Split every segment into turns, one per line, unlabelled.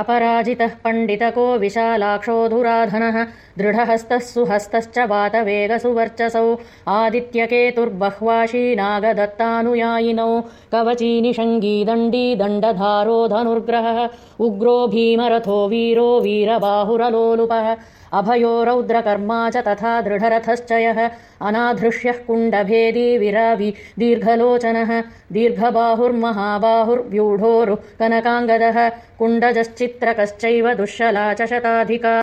अपराजितः पण्डितको विशालाक्षोऽधुराधनः दृढहस्तः सुहस्तश्च वातवेगसुवर्चसौ। आदित्यकेतुर्बह्वाशी नागदत्तानुयायिनौ। कवचीनिषङ्गी दण्डी दण्डधारो धनुर्ग्रहः। उग्रो भीमरथो वीरो वीरबाहुरलोलुपः। अभयो रौद्रकर्मा च तथा दृढरथश्च यः अनाधृष्यः कुण्डभेदी विरावि दीर्घलोचनः। दीर्घबाहुर्महाबाहुर्व्यूढोरुः कनकाङ्गदः। कुण्डजश्चित्रकश्चैव दुःशला च शताधिका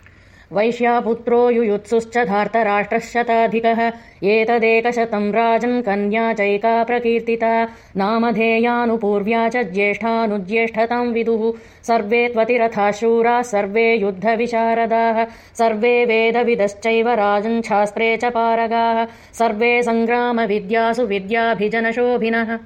वैश्यापुत्रो युयुत्सुश्च धार्तराष्ट्रः शताधिकः एतदेकशतम् राजन् कन्या चैका प्रकीर्तिता। नामधेयानुपूर्व्या च ज्येष्ठानुज्येष्ठताम् विदुः। सर्वे त्वतिरथा शूराः सर्वे युद्धविशारदाः। सर्वे वेदविदश्चैव राजन् च पारगाः। सर्वे सङ्ग्रामविद्यासु विद्याभिजनशोभिनः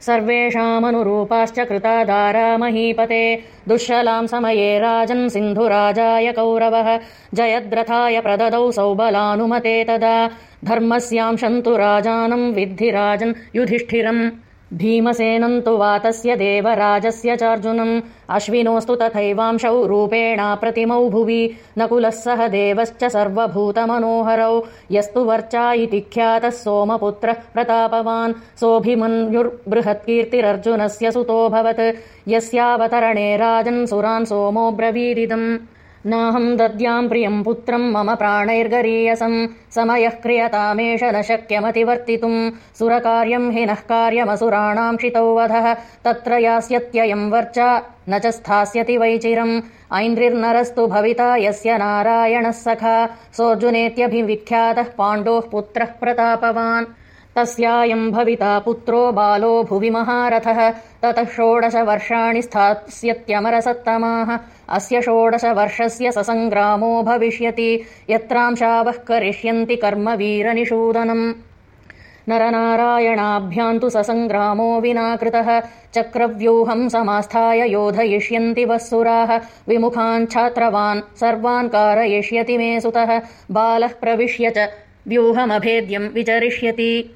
सर्वेषामनुरूपाश्च कृतादारा महीपते दुःशलाम् समये राजन् सिन्धुराजाय कौरवः। जयद्रथाय प्रददौ सौबलानुमते तदा। धर्मस्यां शन्तु राजानम् विद्धि राजन् युधिष्ठिरम् भीमसेनम् तु वातस्य देवराजस्य चार्जुनम्। अश्विनोऽस्तु तथैवांशौ रूपेणाप्रतिमौ भुवि। नकुलः सह देवश्च सर्वभूतमनोहरौ। यस्तु वर्चा इति ख्यातः सोमपुत्रः प्रतापवान्। सोऽभिमन्युर्बृहत्कीर्तिरर्जुनस्य सुतोऽभवत् यस्यावतरणे राजन् सुरान् सोमोऽब्रवीदिदम् नाहम् दद्याम् प्रियम् पुत्रम् मम प्राणैर्गरीयसम् समयः क्रियतामेष न शक्यमतिवर्तितुम्। सुरकार्यम् हि नः कार्यमसुराणाम् शितौ वधः। तत्र यास्यत्ययम् वर्चा न च स्थास्यति वैचिरम्। ऐन्द्रिर्नरस्तु भविता यस्य नारायणः सखा। सोऽर्जुनेत्यभिविख्यातः पाण्डोः पुत्रः प्रतापवान् तस्यायम् भविता पुत्रो बालो भुवि महारथः। ततः षोडशवर्षाणि स्थास्यत्यमरसत्तमाः। अस्य षोडशवर्षस्य ससङ्ग्रामो भविष्यति। यत्रांशावः करिष्यन्ति कर्म वीरनिषूदनम्। नरनारायणाभ्याम् तु ससङ्ग्रामो विना कृतः चक्रव्यूहम् समास्थाय योधयिष्यन्ति वःसुराः विमुखान् छात्रवान् सर्वान् कारयिष्यति मे सुतः बालः प्रविश्य च व्यूहमभेद्यम् विचरिष्यति